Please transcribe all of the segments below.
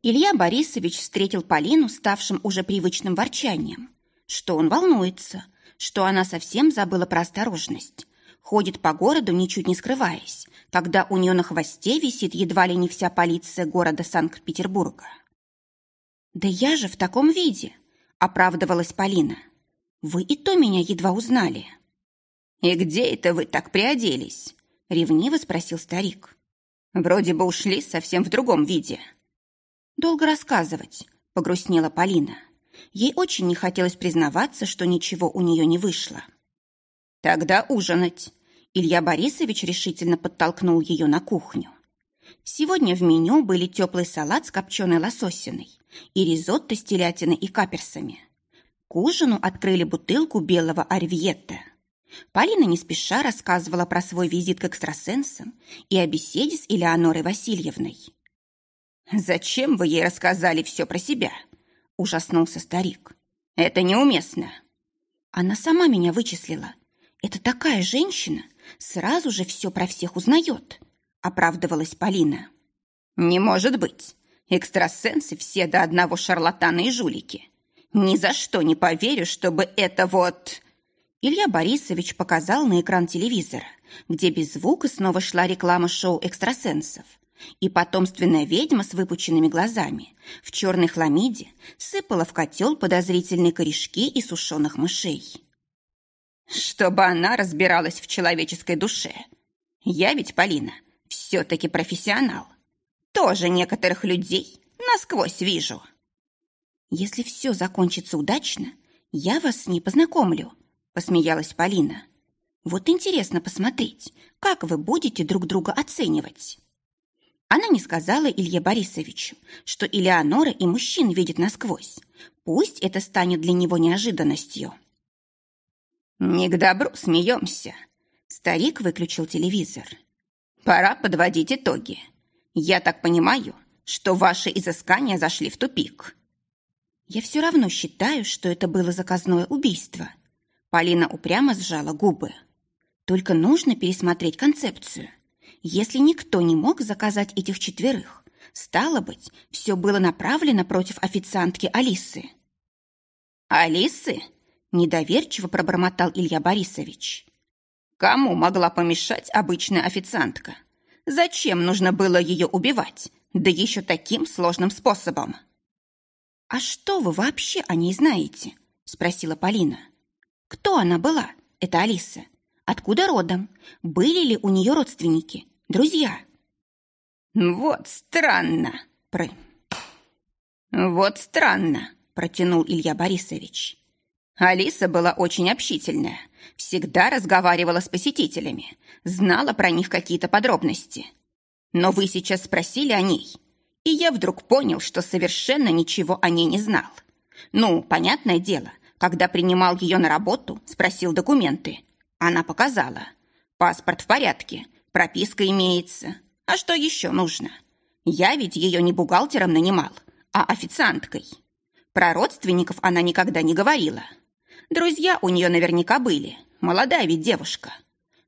Илья Борисович встретил Полину ставшим уже привычным ворчанием. Что он волнуется, что она совсем забыла про осторожность. Ходит по городу, ничуть не скрываясь, когда у нее на хвосте висит едва ли не вся полиция города Санкт-Петербурга. «Да я же в таком виде!» – оправдывалась Полина. «Вы и то меня едва узнали». «И где это вы так приоделись?» – ревниво спросил старик. «Вроде бы ушли совсем в другом виде». «Долго рассказывать», – погрустнела Полина. Ей очень не хотелось признаваться, что ничего у нее не вышло. «Тогда ужинать», Илья Борисович решительно подтолкнул ее на кухню. Сегодня в меню были теплый салат с копченой лососиной и ризотто с телятиной и каперсами. К ужину открыли бутылку белого арвьетта. Полина не спеша рассказывала про свой визит к экстрасенсам и о беседе с Элеонорой Васильевной. «Зачем вы ей рассказали все про себя?» – ужаснулся старик. «Это неуместно». Она сама меня вычислила. Это такая женщина, сразу же все про всех узнает», – оправдывалась Полина. «Не может быть. Экстрасенсы все до одного шарлатаны и жулики. Ни за что не поверю, чтобы это вот...» Илья Борисович показал на экран телевизора, где без звука снова шла реклама шоу экстрасенсов. И потомственная ведьма с выпученными глазами в черной хламиде сыпала в котел подозрительные корешки и сушеных мышей. Чтобы она разбиралась в человеческой душе. Я ведь, Полина, все-таки профессионал. Тоже некоторых людей насквозь вижу. Если все закончится удачно, я вас с ней познакомлю, посмеялась Полина. Вот интересно посмотреть, как вы будете друг друга оценивать. Она не сказала Илье Борисовичу, что Элеонора и мужчин видит насквозь. Пусть это станет для него неожиданностью. «Не к добру смеемся». Старик выключил телевизор. «Пора подводить итоги. Я так понимаю, что ваши изыскания зашли в тупик». «Я все равно считаю, что это было заказное убийство». Полина упрямо сжала губы. «Только нужно пересмотреть концепцию. Если никто не мог заказать этих четверых, стало быть, все было направлено против официантки Алисы». «Алисы?» Недоверчиво пробормотал Илья Борисович. Кому могла помешать обычная официантка? Зачем нужно было ее убивать? Да еще таким сложным способом. «А что вы вообще о ней знаете?» – спросила Полина. «Кто она была, Это Алиса? Откуда родом? Были ли у нее родственники, друзья?» «Вот странно!» про... «Вот странно!» – протянул Илья Борисович. Алиса была очень общительная, всегда разговаривала с посетителями, знала про них какие-то подробности. Но вы сейчас спросили о ней, и я вдруг понял, что совершенно ничего о ней не знал. Ну, понятное дело, когда принимал ее на работу, спросил документы. Она показала. Паспорт в порядке, прописка имеется. А что еще нужно? Я ведь ее не бухгалтером нанимал, а официанткой. Про родственников она никогда не говорила. Друзья у нее наверняка были. Молодая ведь девушка.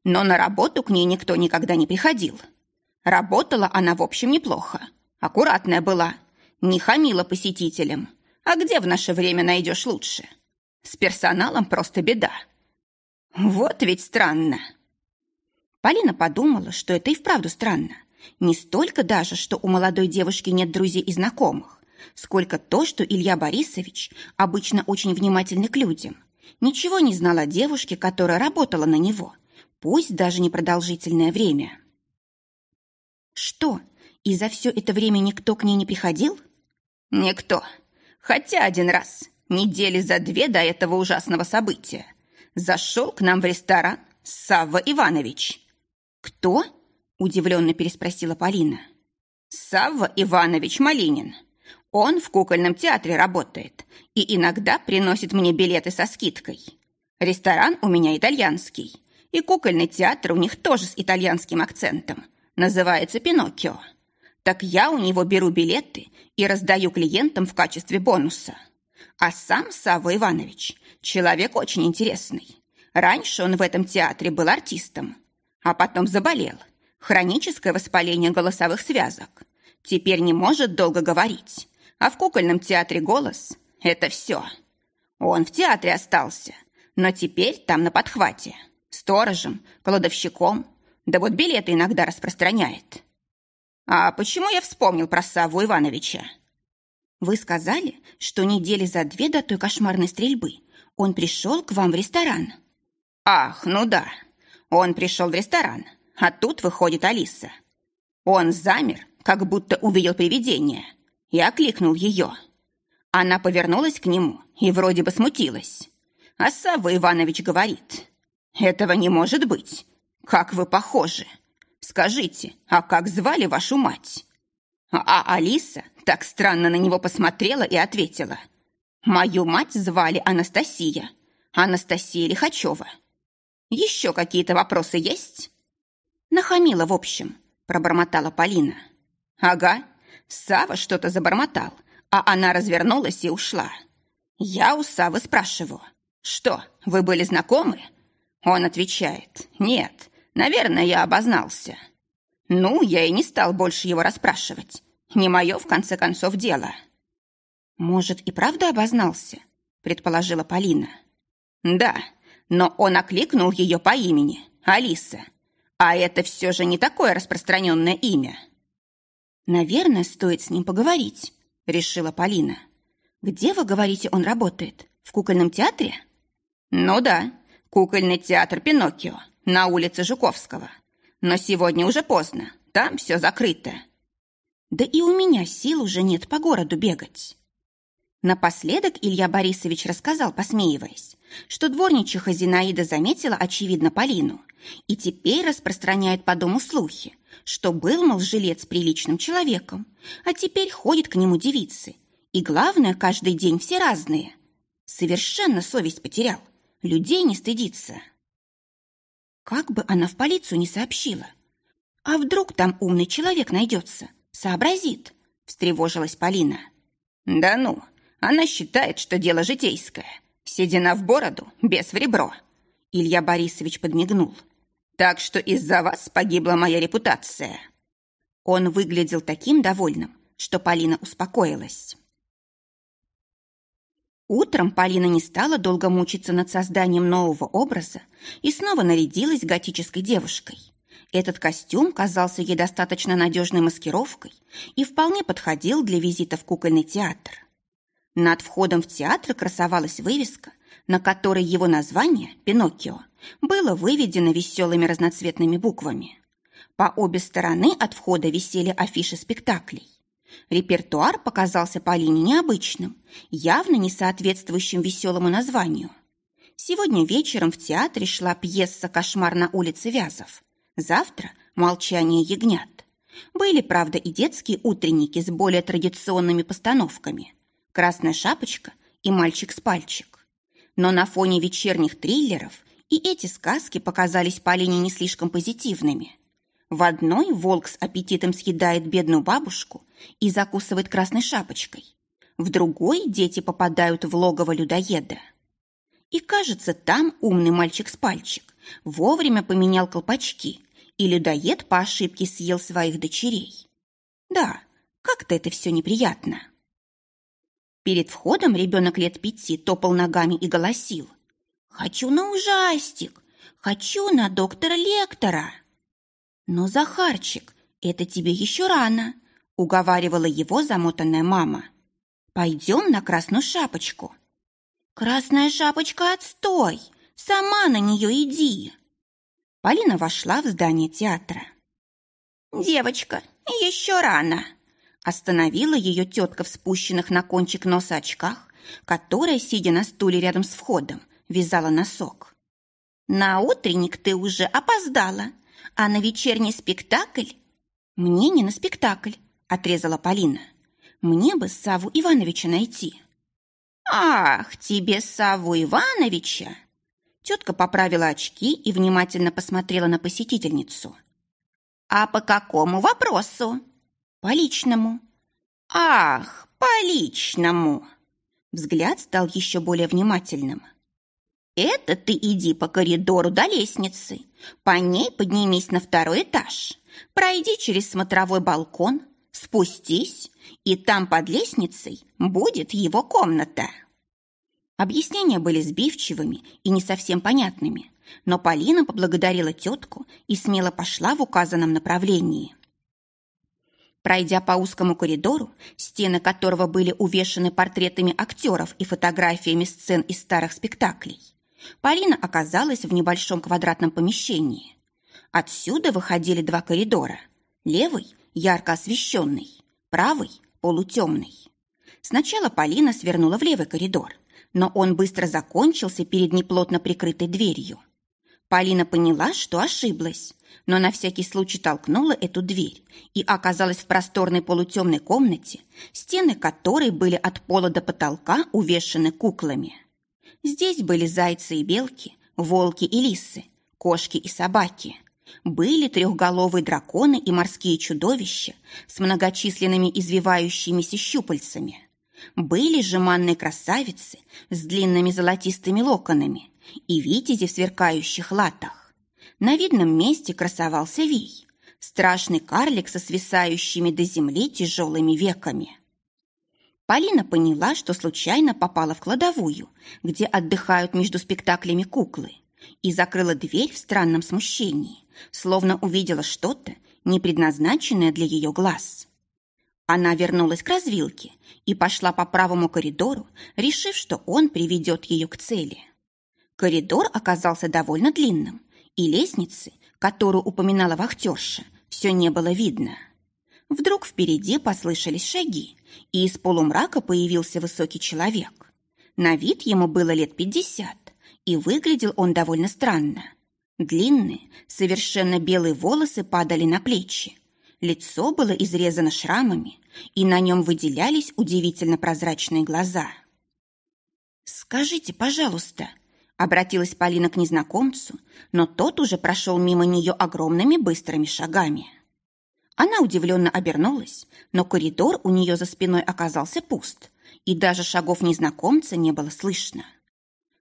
Но на работу к ней никто никогда не приходил. Работала она, в общем, неплохо. Аккуратная была. Не хамила посетителям. А где в наше время найдешь лучше? С персоналом просто беда. Вот ведь странно. Полина подумала, что это и вправду странно. Не столько даже, что у молодой девушки нет друзей и знакомых, сколько то, что Илья Борисович обычно очень внимательный к людям – ничего не знал о девушке, которая работала на него, пусть даже непродолжительное время. Что, и за все это время никто к ней не приходил? Никто. Хотя один раз, недели за две до этого ужасного события, зашел к нам в ресторан Савва Иванович. Кто? Удивленно переспросила Полина. Савва Иванович Малинин. Он в кукольном театре работает и иногда приносит мне билеты со скидкой. Ресторан у меня итальянский, и кукольный театр у них тоже с итальянским акцентом. Называется «Пиноккио». Так я у него беру билеты и раздаю клиентам в качестве бонуса. А сам Савва Иванович – человек очень интересный. Раньше он в этом театре был артистом, а потом заболел. Хроническое воспаление голосовых связок. Теперь не может долго говорить. А в кукольном театре голос – это все. Он в театре остался, но теперь там на подхвате. Сторожем, кладовщиком, да вот билеты иногда распространяет. А почему я вспомнил про Савву Ивановича? Вы сказали, что недели за две до той кошмарной стрельбы он пришел к вам в ресторан. Ах, ну да. Он пришел в ресторан, а тут выходит Алиса. Он замер, как будто увидел привидение, и окликнул ее. Она повернулась к нему и вроде бы смутилась. А Савва Иванович говорит, «Этого не может быть. Как вы похожи. Скажите, а как звали вашу мать?» А Алиса так странно на него посмотрела и ответила. «Мою мать звали Анастасия. Анастасия Лихачева. Еще какие-то вопросы есть?» «Нахамила, в общем», – пробормотала Полина. «Ага, Сава что-то забормотал, а она развернулась и ушла. Я у Савы спрашиваю, что, вы были знакомы?» Он отвечает, «Нет, наверное, я обознался». Ну, я и не стал больше его расспрашивать. Не мое, в конце концов, дело. Может, и правда обознался? Предположила Полина. Да, но он окликнул ее по имени, Алиса. А это все же не такое распространенное имя. Наверное, стоит с ним поговорить, решила Полина. Где, вы говорите, он работает? В кукольном театре? Ну да, кукольный театр Пиноккио на улице Жуковского. Но сегодня уже поздно, там все закрыто. Да и у меня сил уже нет по городу бегать. Напоследок Илья Борисович рассказал, посмеиваясь, что дворничиха Зинаида заметила, очевидно, Полину и теперь распространяет по дому слухи, что был, мол, жилец приличным человеком, а теперь ходит к нему девицы. И главное, каждый день все разные. Совершенно совесть потерял, людей не стыдится. Как бы она в полицию не сообщила. А вдруг там умный человек найдется, сообразит, встревожилась Полина. Да ну, она считает, что дело житейское. Седина в бороду, без в ребро. Илья Борисович подмигнул. Так что из-за вас погибла моя репутация. Он выглядел таким довольным, что Полина успокоилась. Утром Полина не стала долго мучиться над созданием нового образа и снова нарядилась готической девушкой. Этот костюм казался ей достаточно надежной маскировкой и вполне подходил для визита в кукольный театр. Над входом в театр красовалась вывеска, на которой его название «Пиноккио» было выведено веселыми разноцветными буквами. По обе стороны от входа висели афиши спектаклей. Репертуар показался Полине необычным, явно не соответствующим веселому названию. Сегодня вечером в театре шла пьеса «Кошмар на улице Вязов». Завтра «Молчание ягнят». Были, правда, и детские утренники с более традиционными постановками «Красная шапочка» и «Мальчик с пальчик». Но на фоне вечерних триллеров и эти сказки показались Полине не слишком позитивными. В одной волк с аппетитом съедает бедную бабушку и закусывает красной шапочкой. В другой дети попадают в логово людоеда. И, кажется, там умный мальчик с пальчик вовремя поменял колпачки, и людоед по ошибке съел своих дочерей. Да, как-то это все неприятно. Перед входом ребенок лет пяти топал ногами и голосил. «Хочу на ужастик! Хочу на доктора-лектора!» «Но, Захарчик, это тебе еще рано», — уговаривала его замотанная мама. «Пойдем на красную шапочку». «Красная шапочка, отстой! Сама на нее иди!» Полина вошла в здание театра. «Девочка, еще рано!» Остановила ее тетка в спущенных на кончик носа очках, которая, сидя на стуле рядом с входом, вязала носок. «На утренник ты уже опоздала. А на вечерний спектакль? Мне не на спектакль, отрезала Полина. Мне бы Саву Ивановича найти. Ах, тебе Саву Ивановича! Тетка поправила очки и внимательно посмотрела на посетительницу. «А по какому вопросу?» «По личному». «Ах, по личному!» Взгляд стал еще более внимательным. «Это ты иди по коридору до лестницы. По ней поднимись на второй этаж. Пройди через смотровой балкон, спустись, и там под лестницей будет его комната». Объяснения были сбивчивыми и не совсем понятными, но Полина поблагодарила тетку и смело пошла в указанном направлении. Пройдя по узкому коридору, стены которого были увешаны портретами актеров и фотографиями сцен из старых спектаклей, Полина оказалась в небольшом квадратном помещении. Отсюда выходили два коридора. Левый – ярко освещенный, правый – полутемный. Сначала Полина свернула в левый коридор, но он быстро закончился перед неплотно прикрытой дверью. Полина поняла, что ошиблась, но на всякий случай толкнула эту дверь и оказалась в просторной полутемной комнате, стены которой были от пола до потолка увешаны куклами. Здесь были зайцы и белки, волки и лисы, кошки и собаки. Были трехголовые драконы и морские чудовища с многочисленными извивающимися щупальцами. Были жеманные красавицы с длинными золотистыми локонами и витязи в сверкающих латах. На видном месте красовался вий, страшный карлик со свисающими до земли тяжелыми веками. Полина поняла, что случайно попала в кладовую, где отдыхают между спектаклями куклы, и закрыла дверь в странном смущении, словно увидела что-то, не предназначенное для ее глаз. Она вернулась к развилке и пошла по правому коридору, решив, что он приведет ее к цели. Коридор оказался довольно длинным, и лестницы, которую упоминала вахтерша, все не было видно. Вдруг впереди послышались шаги, и из полумрака появился высокий человек. На вид ему было лет пятьдесят, и выглядел он довольно странно. Длинные, совершенно белые волосы падали на плечи. Лицо было изрезано шрамами, и на нем выделялись удивительно прозрачные глаза. «Скажите, пожалуйста», Обратилась Полина к незнакомцу, но тот уже прошел мимо нее огромными быстрыми шагами. Она удивленно обернулась, но коридор у нее за спиной оказался пуст, и даже шагов незнакомца не было слышно.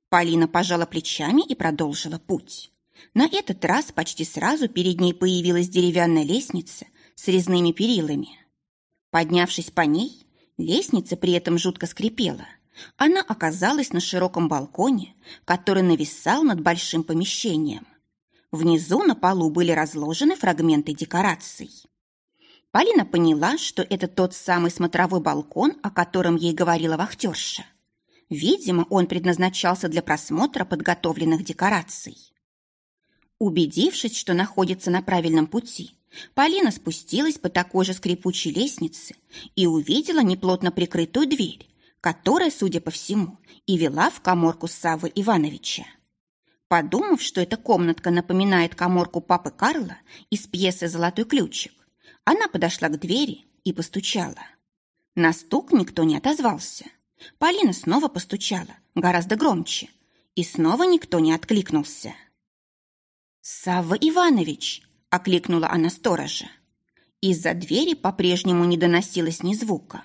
Полина пожала плечами и продолжила путь. На этот раз почти сразу перед ней появилась деревянная лестница с резными перилами. Поднявшись по ней, лестница при этом жутко скрипела – она оказалась на широком балконе, который нависал над большим помещением. Внизу на полу были разложены фрагменты декораций. Полина поняла, что это тот самый смотровой балкон, о котором ей говорила вахтерша. Видимо, он предназначался для просмотра подготовленных декораций. Убедившись, что находится на правильном пути, Полина спустилась по такой же скрипучей лестнице и увидела неплотно прикрытую дверь, которая, судя по всему, и вела в коморку Савы Ивановича. Подумав, что эта комнатка напоминает коморку папы Карла из пьесы «Золотой ключик», она подошла к двери и постучала. На стук никто не отозвался. Полина снова постучала, гораздо громче, и снова никто не откликнулся. «Савва Иванович!» – окликнула она сторожа. Из-за двери по-прежнему не доносилось ни звука.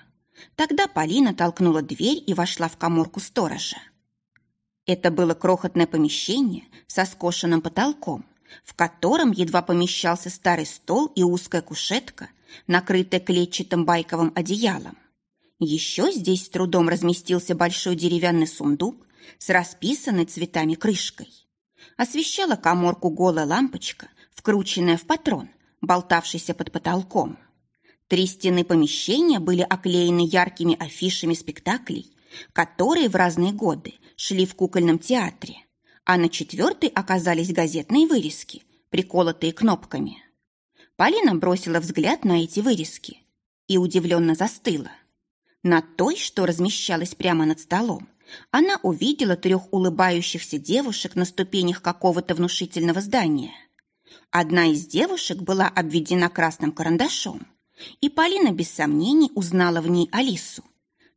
Тогда Полина толкнула дверь и вошла в коморку сторожа. Это было крохотное помещение со скошенным потолком, в котором едва помещался старый стол и узкая кушетка, накрытая клетчатым байковым одеялом. Еще здесь с трудом разместился большой деревянный сундук с расписанной цветами крышкой. Освещала коморку голая лампочка, вкрученная в патрон, болтавшийся под потолком. Три стены помещения были оклеены яркими афишами спектаклей, которые в разные годы шли в кукольном театре, а на четвертой оказались газетные вырезки, приколотые кнопками. Полина бросила взгляд на эти вырезки и удивленно застыла. На той, что размещалась прямо над столом, она увидела трех улыбающихся девушек на ступенях какого-то внушительного здания. Одна из девушек была обведена красным карандашом, и Полина без сомнений узнала в ней Алису,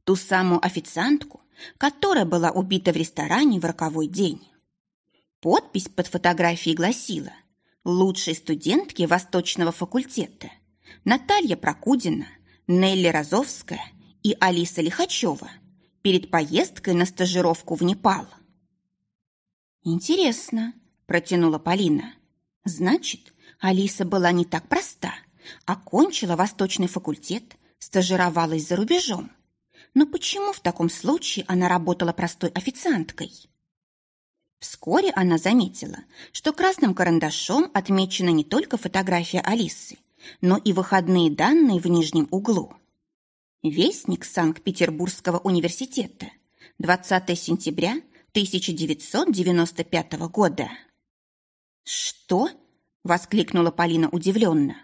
ту самую официантку, которая была убита в ресторане в роковой день. Подпись под фотографией гласила «Лучшие студентки Восточного факультета Наталья Прокудина, Нелли Розовская и Алиса Лихачева перед поездкой на стажировку в Непал. «Интересно», – протянула Полина. «Значит, Алиса была не так проста, окончила Восточный факультет, стажировалась за рубежом. Но почему в таком случае она работала простой официанткой?» Вскоре она заметила, что красным карандашом отмечена не только фотография Алисы, но и выходные данные в нижнем углу. Вестник Санкт-Петербургского университета, 20 сентября 1995 года. «Что?» – воскликнула Полина удивленно.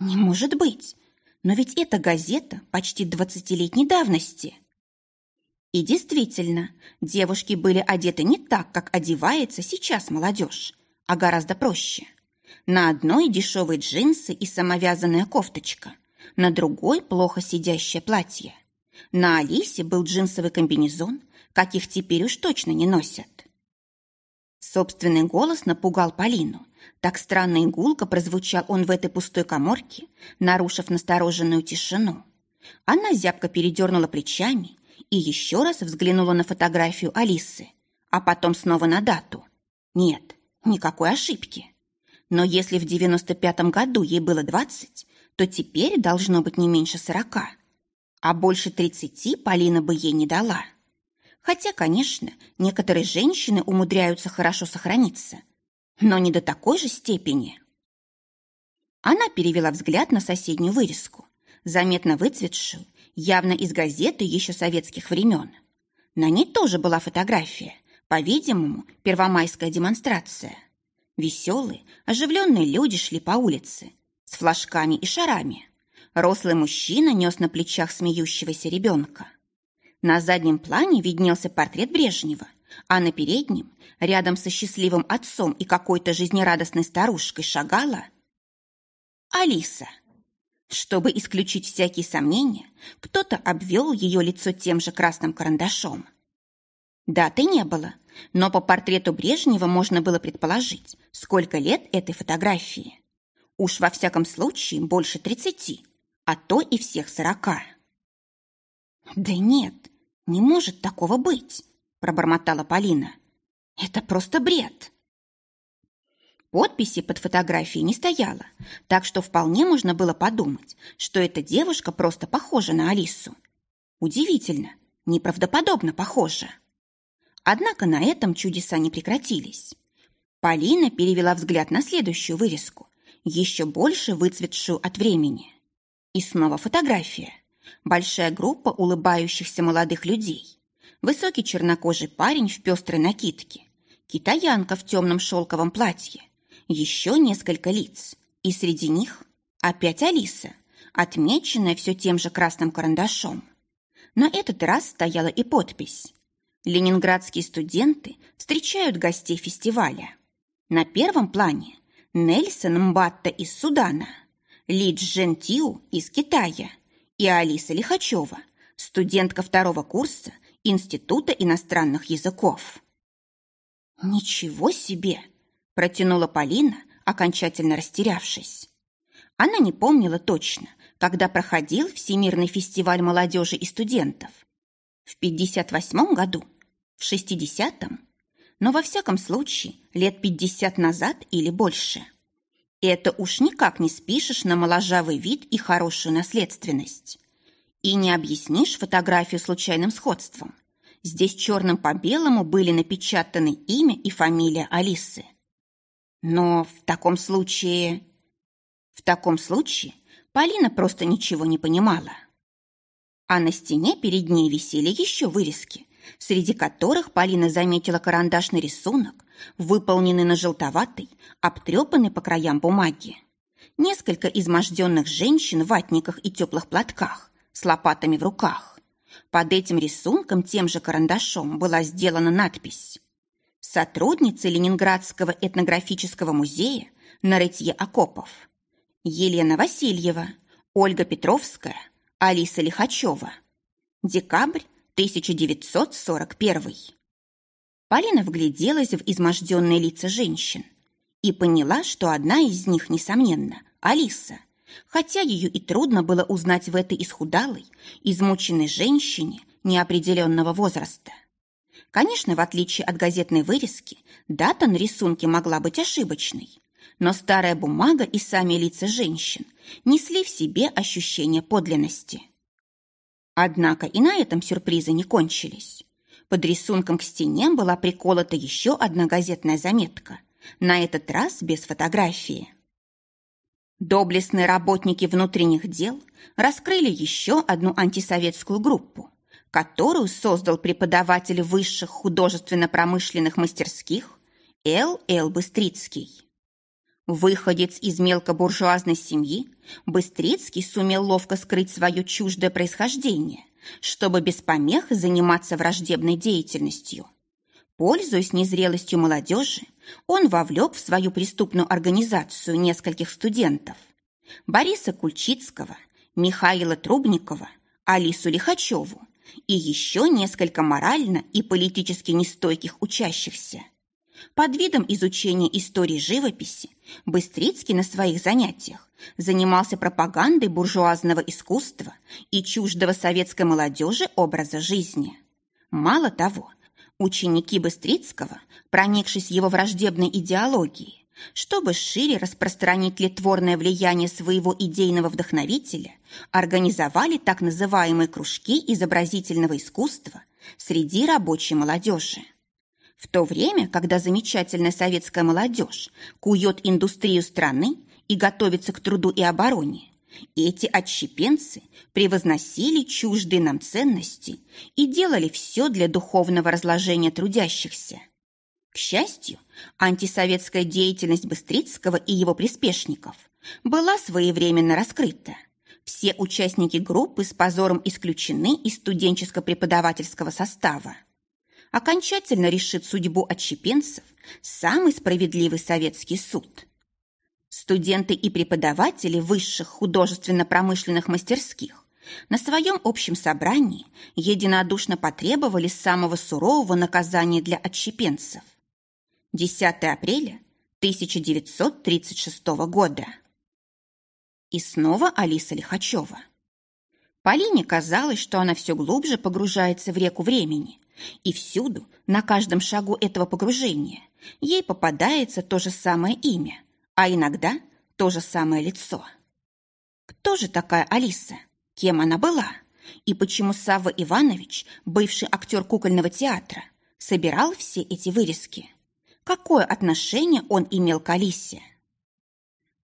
«Не может быть! Но ведь эта газета почти двадцатилетней давности!» И действительно, девушки были одеты не так, как одевается сейчас молодежь, а гораздо проще. На одной дешевые джинсы и самовязанная кофточка, на другой плохо сидящее платье. На Алисе был джинсовый комбинезон, каких теперь уж точно не носят. Собственный голос напугал Полину. Так странно и гулко прозвучал он в этой пустой коморке, нарушив настороженную тишину. Она зябко передернула плечами и еще раз взглянула на фотографию Алисы, а потом снова на дату. Нет, никакой ошибки. Но если в 95-м году ей было 20, то теперь должно быть не меньше 40. А больше 30 Полина бы ей не дала. Хотя, конечно, некоторые женщины умудряются хорошо сохраниться, но не до такой же степени. Она перевела взгляд на соседнюю вырезку, заметно выцветшую явно из газеты еще советских времен. На ней тоже была фотография, по-видимому, первомайская демонстрация. Веселые, оживленные люди шли по улице с флажками и шарами. Рослый мужчина нес на плечах смеющегося ребенка. На заднем плане виднелся портрет Брежнева, а на переднем, рядом со счастливым отцом и какой-то жизнерадостной старушкой шагала Алиса. Чтобы исключить всякие сомнения, кто-то обвел ее лицо тем же красным карандашом. Даты не было, но по портрету Брежнева можно было предположить, сколько лет этой фотографии. Уж во всяком случае больше тридцати, а то и всех сорока. «Да нет, не может такого быть», – пробормотала Полина. «Это просто бред». Подписи под фотографией не стояло, так что вполне можно было подумать, что эта девушка просто похожа на Алису. Удивительно, неправдоподобно похожа. Однако на этом чудеса не прекратились. Полина перевела взгляд на следующую вырезку, еще больше выцветшую от времени. И снова фотография. Большая группа улыбающихся молодых людей. Высокий чернокожий парень в пестрой накидке. Китаянка в темном шелковом платье еще несколько лиц, и среди них опять Алиса, отмеченная все тем же красным карандашом. На этот раз стояла и подпись. Ленинградские студенты встречают гостей фестиваля. На первом плане Нельсон Мбатта из Судана, Ли Джен Тиу из Китая и Алиса Лихачева, студентка второго курса Института иностранных языков. «Ничего себе!» Протянула Полина, окончательно растерявшись. Она не помнила точно, когда проходил Всемирный фестиваль молодежи и студентов. В 58 году? В 60-м? Но во всяком случае лет 50 назад или больше. Это уж никак не спишешь на моложавый вид и хорошую наследственность. И не объяснишь фотографию случайным сходством. Здесь черным по белому были напечатаны имя и фамилия Алисы – но в таком случае... В таком случае Полина просто ничего не понимала. А на стене перед ней висели еще вырезки, среди которых Полина заметила карандашный рисунок, выполненный на желтоватой, обтрепанной по краям бумаги. Несколько изможденных женщин в ватниках и теплых платках с лопатами в руках. Под этим рисунком тем же карандашом была сделана надпись сотрудницы Ленинградского этнографического музея на рытье окопов, Елена Васильева, Ольга Петровская, Алиса Лихачева. Декабрь 1941. Полина вгляделась в изможденные лица женщин и поняла, что одна из них, несомненно, Алиса, хотя ее и трудно было узнать в этой исхудалой, измученной женщине неопределенного возраста. Конечно, в отличие от газетной вырезки, дата на рисунке могла быть ошибочной, но старая бумага и сами лица женщин несли в себе ощущение подлинности. Однако и на этом сюрпризы не кончились. Под рисунком к стене была приколота еще одна газетная заметка, на этот раз без фотографии. Доблестные работники внутренних дел раскрыли еще одну антисоветскую группу, которую создал преподаватель высших художественно-промышленных мастерских Л. Л. Быстрицкий. Выходец из мелкобуржуазной семьи, Быстрицкий сумел ловко скрыть свое чуждое происхождение, чтобы без помех заниматься враждебной деятельностью. Пользуясь незрелостью молодежи, он вовлек в свою преступную организацию нескольких студентов. Бориса Кульчицкого, Михаила Трубникова, Алису Лихачеву и еще несколько морально и политически нестойких учащихся. Под видом изучения истории живописи Быстрицкий на своих занятиях занимался пропагандой буржуазного искусства и чуждого советской молодежи образа жизни. Мало того, ученики Быстрицкого, проникшись его враждебной идеологией, чтобы шире распространить литворное влияние своего идейного вдохновителя, организовали так называемые кружки изобразительного искусства среди рабочей молодежи. В то время, когда замечательная советская молодежь кует индустрию страны и готовится к труду и обороне, эти отщепенцы превозносили чуждые нам ценности и делали все для духовного разложения трудящихся. К счастью, антисоветская деятельность Быстрицкого и его приспешников была своевременно раскрыта. Все участники группы с позором исключены из студенческо-преподавательского состава окончательно решит судьбу отщепенцев самый справедливый советский суд. Студенты и преподаватели высших художественно-промышленных мастерских на своем общем собрании единодушно потребовали самого сурового наказания для отщепенцев. 10 апреля 1936 года. И снова Алиса Лихачева. Полине казалось, что она все глубже погружается в реку времени, и всюду, на каждом шагу этого погружения, ей попадается то же самое имя, а иногда то же самое лицо. Кто же такая Алиса? Кем она была? И почему Савва Иванович, бывший актер кукольного театра, собирал все эти вырезки? Какое отношение он имел к Алисе?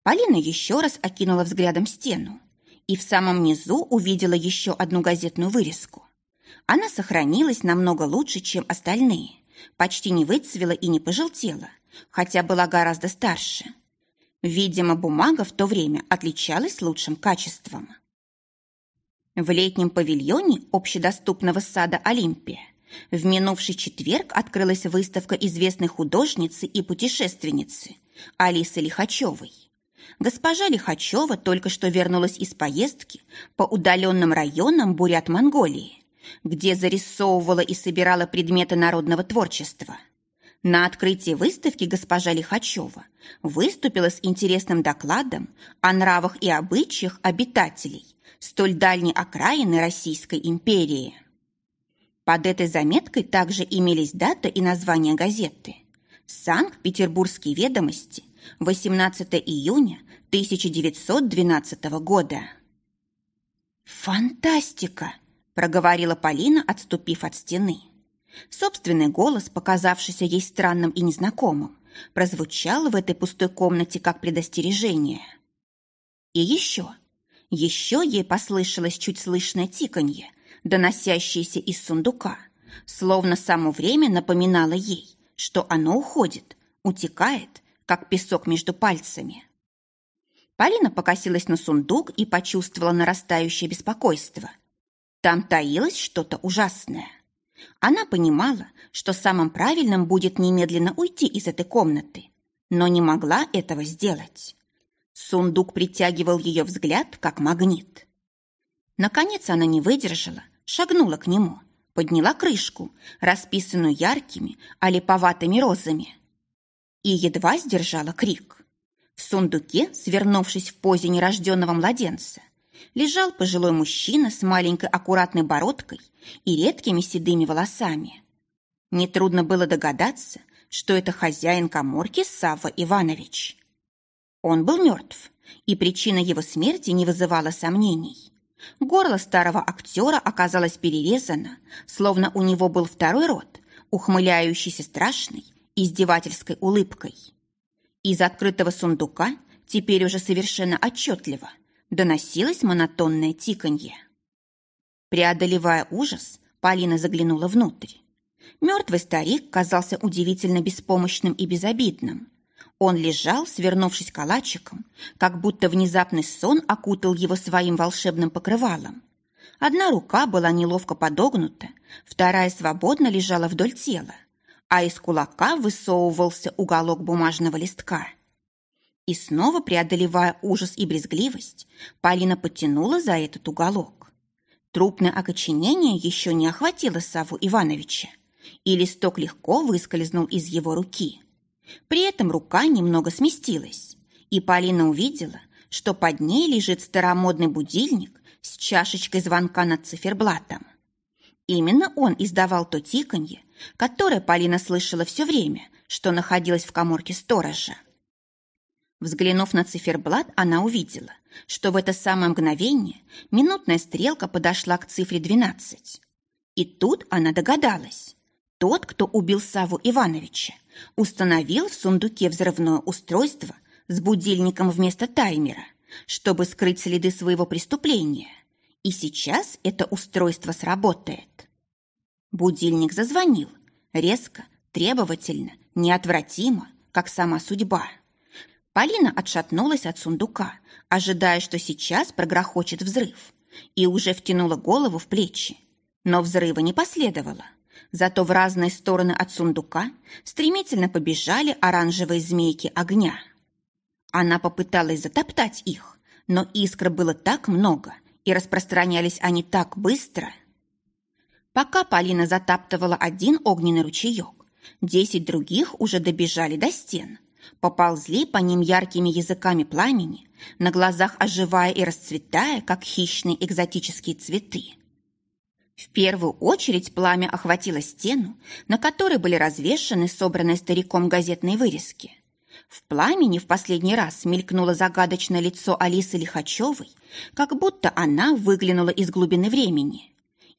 Полина еще раз окинула взглядом стену и в самом низу увидела еще одну газетную вырезку. Она сохранилась намного лучше, чем остальные, почти не выцвела и не пожелтела, хотя была гораздо старше. Видимо, бумага в то время отличалась лучшим качеством. В летнем павильоне общедоступного сада «Олимпия» в минувший четверг открылась выставка известной художницы и путешественницы Алисы Лихачевой. Госпожа Лихачева только что вернулась из поездки по удаленным районам Бурят-Монголии где зарисовывала и собирала предметы народного творчества. На открытии выставки госпожа Лихачева выступила с интересным докладом о нравах и обычаях обитателей столь дальней окраины Российской империи. Под этой заметкой также имелись дата и название газеты. Санкт-Петербургские ведомости, 18 июня 1912 года. «Фантастика!» проговорила Полина, отступив от стены. Собственный голос, показавшийся ей странным и незнакомым, прозвучал в этой пустой комнате как предостережение. И еще, еще ей послышалось чуть слышное тиканье, доносящееся из сундука, словно само время напоминало ей, что оно уходит, утекает, как песок между пальцами. Полина покосилась на сундук и почувствовала нарастающее беспокойство – там таилось что-то ужасное. Она понимала, что самым правильным будет немедленно уйти из этой комнаты, но не могла этого сделать. Сундук притягивал ее взгляд, как магнит. Наконец она не выдержала, шагнула к нему, подняла крышку, расписанную яркими, олиповатыми розами, и едва сдержала крик. В сундуке, свернувшись в позе нерожденного младенца, лежал пожилой мужчина с маленькой аккуратной бородкой и редкими седыми волосами. Нетрудно было догадаться, что это хозяин коморки Савва Иванович. Он был мертв, и причина его смерти не вызывала сомнений. Горло старого актера оказалось перерезано, словно у него был второй рот, ухмыляющийся страшной, издевательской улыбкой. Из открытого сундука, теперь уже совершенно отчетливо, доносилось монотонное тиканье. Преодолевая ужас, Полина заглянула внутрь. Мертвый старик казался удивительно беспомощным и безобидным. Он лежал, свернувшись калачиком, как будто внезапный сон окутал его своим волшебным покрывалом. Одна рука была неловко подогнута, вторая свободно лежала вдоль тела, а из кулака высовывался уголок бумажного листка. И снова, преодолевая ужас и брезгливость, Полина потянула за этот уголок. Трупное окоченение еще не охватило Саву Ивановича, и листок легко выскользнул из его руки. При этом рука немного сместилась, и Полина увидела, что под ней лежит старомодный будильник с чашечкой звонка над циферблатом. Именно он издавал то тиканье, которое Полина слышала все время, что находилась в коморке сторожа. Взглянув на циферблат, она увидела, что в это самое мгновение минутная стрелка подошла к цифре 12. И тут она догадалась. Тот, кто убил Саву Ивановича, установил в сундуке взрывное устройство с будильником вместо таймера, чтобы скрыть следы своего преступления. И сейчас это устройство сработает. Будильник зазвонил, резко, требовательно, неотвратимо, как сама судьба. Полина отшатнулась от сундука, ожидая, что сейчас прогрохочет взрыв, и уже втянула голову в плечи. Но взрыва не последовало. Зато в разные стороны от сундука стремительно побежали оранжевые змейки огня. Она попыталась затоптать их, но искр было так много, и распространялись они так быстро. Пока Полина затаптывала один огненный ручеек, десять других уже добежали до стен, поползли по ним яркими языками пламени, на глазах оживая и расцветая, как хищные экзотические цветы. В первую очередь пламя охватило стену, на которой были развешаны собранные стариком газетные вырезки. В пламени в последний раз мелькнуло загадочное лицо Алисы Лихачевой, как будто она выглянула из глубины времени.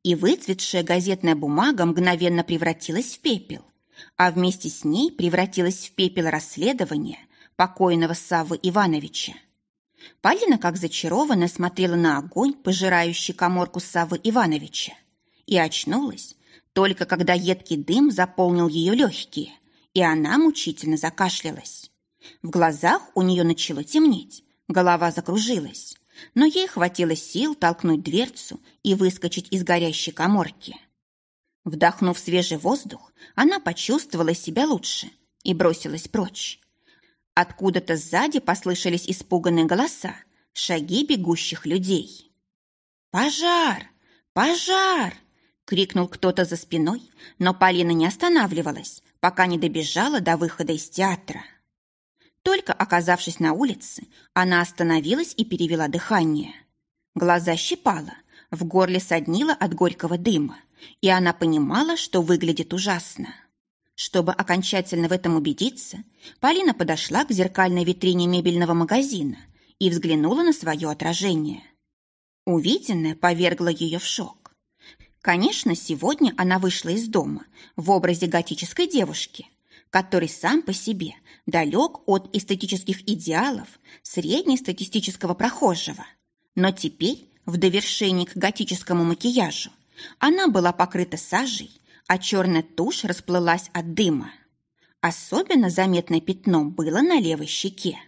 И выцветшая газетная бумага мгновенно превратилась в пепел, а вместе с ней превратилось в пепел расследование покойного Саввы Ивановича. Полина, как зачарованная, смотрела на огонь, пожирающий коморку Саввы Ивановича, и очнулась, только когда едкий дым заполнил ее легкие, и она мучительно закашлялась. В глазах у нее начало темнеть, голова закружилась, но ей хватило сил толкнуть дверцу и выскочить из горящей коморки. Вдохнув свежий воздух, она почувствовала себя лучше и бросилась прочь. Откуда-то сзади послышались испуганные голоса, шаги бегущих людей. «Пожар! Пожар!» — крикнул кто-то за спиной, но Полина не останавливалась, пока не добежала до выхода из театра. Только оказавшись на улице, она остановилась и перевела дыхание. Глаза щипала, в горле соднило от горького дыма и она понимала, что выглядит ужасно. Чтобы окончательно в этом убедиться, Полина подошла к зеркальной витрине мебельного магазина и взглянула на свое отражение. Увиденное повергло ее в шок. Конечно, сегодня она вышла из дома в образе готической девушки, который сам по себе далек от эстетических идеалов среднестатистического прохожего. Но теперь, в довершении к готическому макияжу, она была покрыта сажей, а черная тушь расплылась от дыма. Особенно заметное пятно было на левой щеке.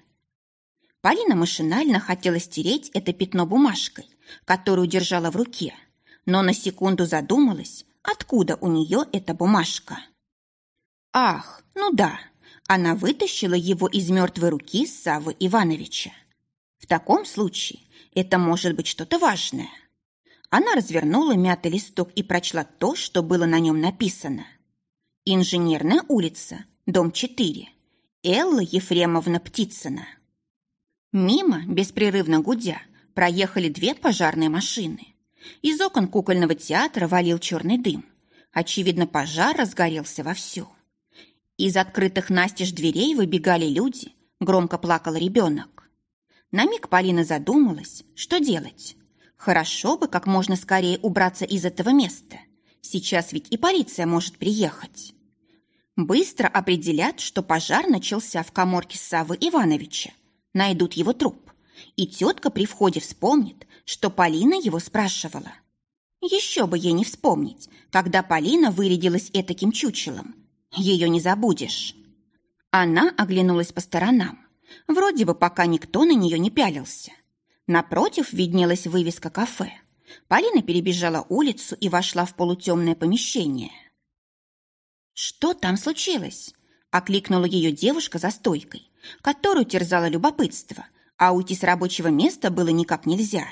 Полина машинально хотела стереть это пятно бумажкой, которую держала в руке, но на секунду задумалась, откуда у нее эта бумажка. Ах, ну да, она вытащила его из мертвой руки Савы Ивановича. В таком случае это может быть что-то важное – она развернула мятый листок и прочла то, что было на нем написано. «Инженерная улица, дом 4. Элла Ефремовна Птицына». Мимо, беспрерывно гудя, проехали две пожарные машины. Из окон кукольного театра валил черный дым. Очевидно, пожар разгорелся вовсю. Из открытых настежь дверей выбегали люди, громко плакал ребенок. На миг Полина задумалась, что делать. Хорошо бы как можно скорее убраться из этого места. Сейчас ведь и полиция может приехать. Быстро определят, что пожар начался в коморке Савы Ивановича. Найдут его труп. И тетка при входе вспомнит, что Полина его спрашивала. Еще бы ей не вспомнить, когда Полина вырядилась этаким чучелом. Ее не забудешь. Она оглянулась по сторонам. Вроде бы пока никто на нее не пялился. Напротив виднелась вывеска кафе. Полина перебежала улицу и вошла в полутемное помещение. «Что там случилось?» – окликнула ее девушка за стойкой, которую терзало любопытство, а уйти с рабочего места было никак нельзя.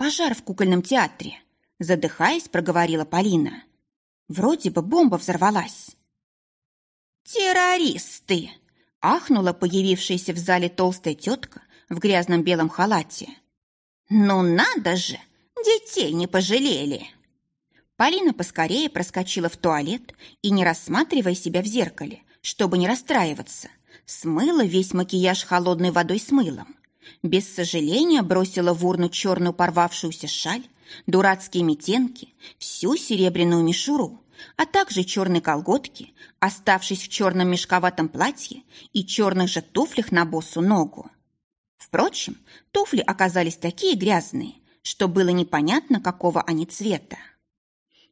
«Пожар в кукольном театре», – задыхаясь, проговорила Полина. «Вроде бы бомба взорвалась». «Террористы!» – ахнула появившаяся в зале толстая тетка в грязном белом халате. «Ну надо же! Детей не пожалели!» Полина поскорее проскочила в туалет и, не рассматривая себя в зеркале, чтобы не расстраиваться, смыла весь макияж холодной водой с мылом. Без сожаления бросила в урну черную порвавшуюся шаль, дурацкие метенки, всю серебряную мишуру, а также черные колготки, оставшись в черном мешковатом платье и черных же туфлях на босу ногу. Впрочем, туфли оказались такие грязные, что было непонятно, какого они цвета.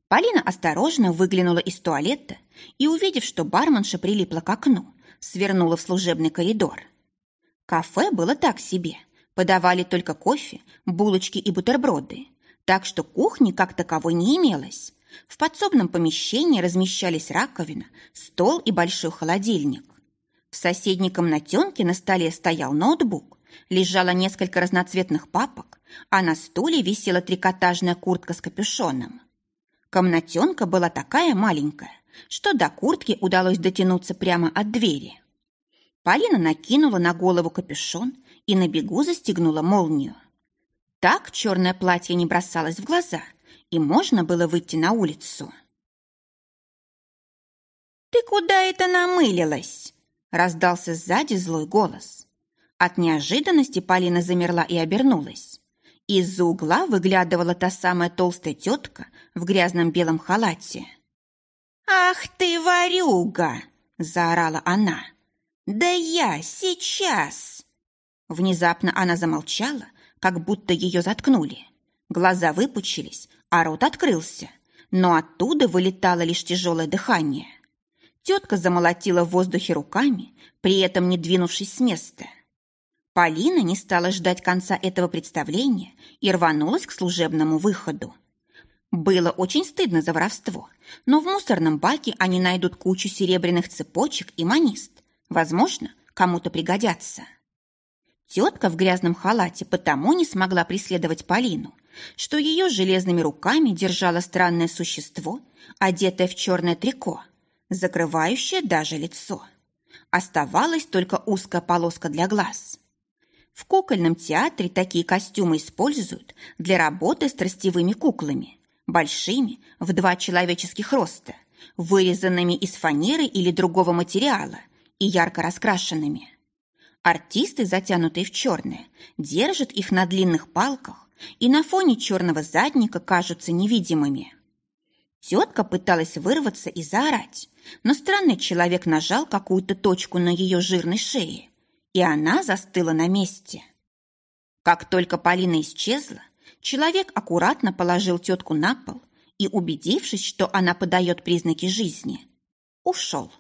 Полина осторожно выглянула из туалета и, увидев, что барменша прилипла к окну, свернула в служебный коридор. Кафе было так себе. Подавали только кофе, булочки и бутерброды. Так что кухни как таковой не имелось. В подсобном помещении размещались раковина, стол и большой холодильник. В соседней комнатенке на столе стоял ноутбук, лежало несколько разноцветных папок, а на стуле висела трикотажная куртка с капюшоном. Комнатенка была такая маленькая, что до куртки удалось дотянуться прямо от двери. Полина накинула на голову капюшон и на бегу застегнула молнию. Так черное платье не бросалось в глаза, и можно было выйти на улицу. «Ты куда это намылилась?» – раздался сзади злой голос. От неожиданности Полина замерла и обернулась. Из-за угла выглядывала та самая толстая тетка в грязном белом халате. «Ах ты, ворюга!» – заорала она. «Да я сейчас!» Внезапно она замолчала, как будто ее заткнули. Глаза выпучились, а рот открылся, но оттуда вылетало лишь тяжелое дыхание. Тетка замолотила в воздухе руками, при этом не двинувшись с места. Полина не стала ждать конца этого представления и рванулась к служебному выходу. Было очень стыдно за воровство, но в мусорном баке они найдут кучу серебряных цепочек и манист. Возможно, кому-то пригодятся. Тетка в грязном халате потому не смогла преследовать Полину, что ее железными руками держало странное существо, одетое в черное трико, закрывающее даже лицо. Оставалась только узкая полоска для глаз. В кукольном театре такие костюмы используют для работы с тростевыми куклами, большими, в два человеческих роста, вырезанными из фанеры или другого материала и ярко раскрашенными. Артисты, затянутые в черное, держат их на длинных палках и на фоне черного задника кажутся невидимыми. Тетка пыталась вырваться и заорать, но странный человек нажал какую-то точку на ее жирной шее и она застыла на месте. Как только Полина исчезла, человек аккуратно положил тетку на пол и, убедившись, что она подает признаки жизни, ушел.